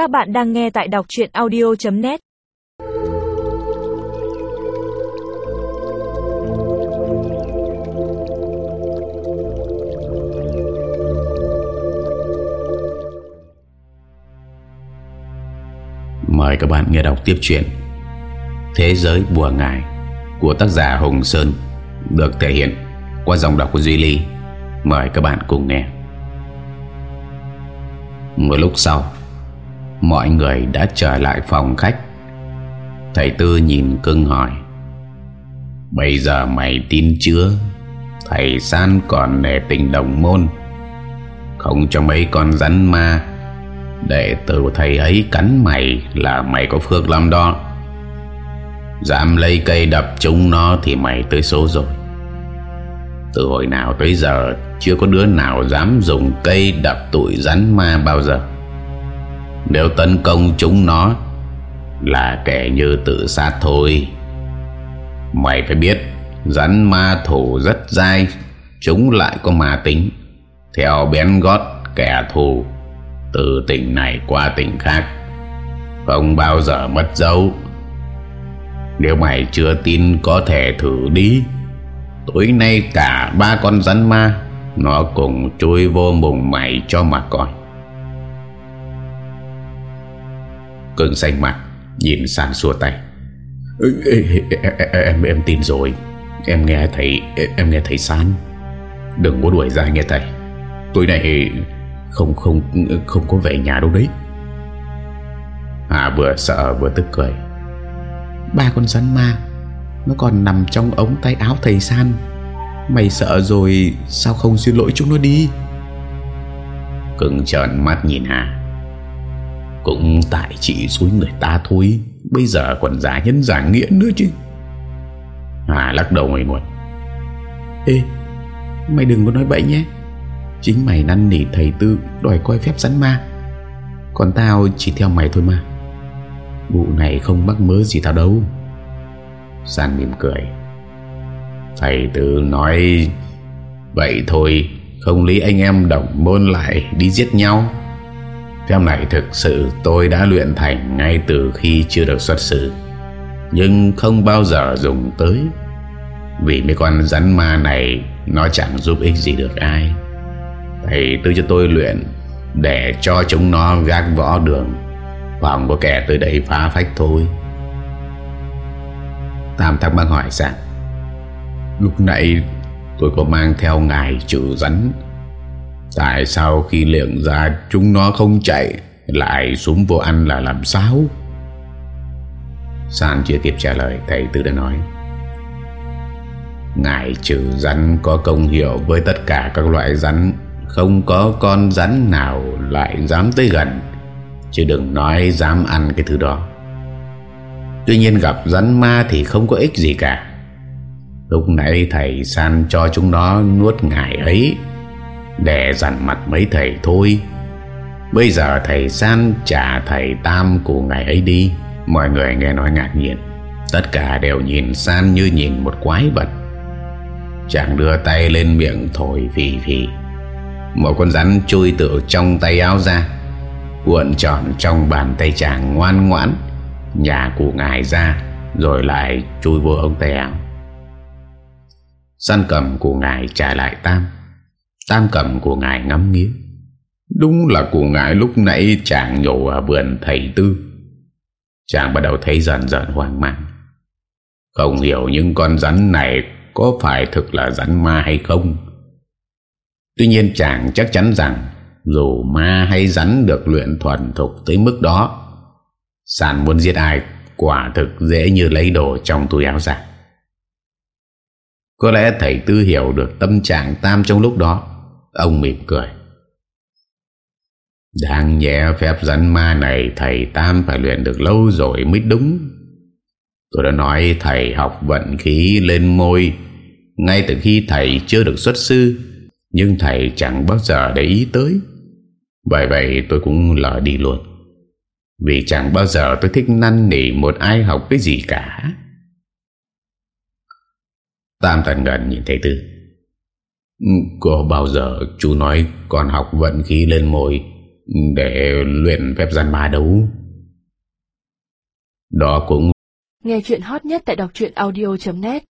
Các bạn đang nghe tại đọc chuyện audio.net Mời các bạn nghe đọc tiếp chuyện Thế giới bùa ngài của tác giả Hùng Sơn được thể hiện qua dòng đọc của Duy Ly. Mời các bạn cùng nghe. Một lúc sau, mọi người đã trở lại phòng khách. Thầy Tư nhìn cưng hỏi, Bây giờ mày tin chưa? Thầy San còn nề tình đồng môn Không cho mấy con rắn ma Để từ thầy ấy cắn mày Là mày có phước lắm đó Dám lấy cây đập chúng nó Thì mày tới số rồi Từ hồi nào tới giờ Chưa có đứa nào dám dùng cây đập tụi rắn ma bao giờ nếu tấn công chúng nó Là kẻ như tự sát thôi. Mày phải biết, Rắn ma thủ rất dai, Chúng lại có ma tính. Theo bén gót kẻ thù Từ tỉnh này qua tỉnh khác, Không bao giờ mất dấu. Nếu mày chưa tin có thể thử đi, Tối nay cả ba con rắn ma, Nó cùng chui vô mùng mày cho mà coi. Cưng xanh mặt Nhìn sàn xua tay. Em em tin rồi. Em nghe thấy em nghe thấy san. Đừng có đuổi ra nghe thầy. Tối nay không không không có về nhà đâu đấy. Hà vừa sợ vừa tức cười. Ba con rắn ma, nó còn nằm trong ống tay áo thầy san. Mày sợ rồi sao không xin lỗi chúng nó đi? Cưng trợn mắt nhìn Hà cũng tại chị suối người ta thôi. Bây giờ còn giả nhân giả nghĩa nữa chứ. Hà lắc đầu ngoài nguồn Ê, Mày đừng có nói bậy nhé. Chính mày năn nỉ thầy tư Đòi coi phép rắn ma. Còn tao chỉ theo mày thôi mà. Vụ này không mắc mớ gì tao đâu. San mỉm cười. Thầy tư nói Vậy thôi. Không lý anh em đồng môn lại Đi giết nhau. Phép này thực sự tôi đã luyện thành ngay từ khi chưa được xuất xử Nhưng không bao giờ dùng tới. Vì mấy con rắn ma này, Nó chẳng giúp ích gì được ai. Thầy tư cho tôi luyện Để cho chúng nó gác võ đường. Hoặc có kẻ tới đây phá phách thôi. Tam thắc mắc hỏi rằng, Lúc nãy tôi có mang theo ngài chữ rắn Tại sao khi lượng ra chúng nó không chạy Lại xuống vô ăn là làm sao? San chưa kịp trả lời, Thầy Tư đã nói. Ngài trừ rắn có công hiệu với tất cả các loại rắn, Không có con rắn nào lại dám tới gần. Chứ đừng nói dám ăn cái thứ đó. Tuy nhiên gặp rắn ma thì không có ích gì cả. Lúc nãy thầy San cho chúng nó nuốt ngài ấy để dằn mặt mấy thầy thôi. Bây giờ thầy San trả thầy Tam của ngày ấy đi. Mọi người nghe nói ngạc nhiên. Tất cả đều nhìn San như nhìn một quái vật. Chàng đưa tay lên miệng thổi phì phì. Một con rắn chui từ trong tay áo ra. Cuộn tròn trong bàn tay chàng ngoan ngoãn. Nhà của ngài ra, Rồi lại chui vô ông tay áo Săn cầm của ngài trả lại Tam. Tam cầm của ngài ngắm nghía. Đúng là của ngài lúc nãy chàng nhổ ở vườn thầy tư. Chàng bắt đầu thấy dần dần hoang mang. Không hiểu những con rắn này Có phải thực là rắn ma hay không. Tuy nhiên chàng chắc chắn rằng Dù ma hay rắn được luyện thuần thục tới mức đó, sàn muốn giết ai Quả thực dễ như lấy đồ trong túi áo ra Có lẽ thầy tư hiểu được tâm trạng Tam trong lúc đó. Ông mỉm cười. Đang nhẹ phép rắn ma này, Thầy Tam phải luyện được lâu rồi mới đúng. Tôi đã nói thầy học vận khí lên môi Ngay từ khi thầy chưa được xuất sư, Nhưng thầy chẳng bao giờ để ý tới. Bởi vậy tôi cũng lỡ đi luôn. Vì chẳng bao giờ tôi thích năn nỉ một ai học cái gì cả. Tam thần gần nhìn thầy Tư có bao giờ chú nói con học vận khí lên môi Để luyện phép gian ma đấu Đó cũng Nghe chuyện hot nhất tại đọc audio.net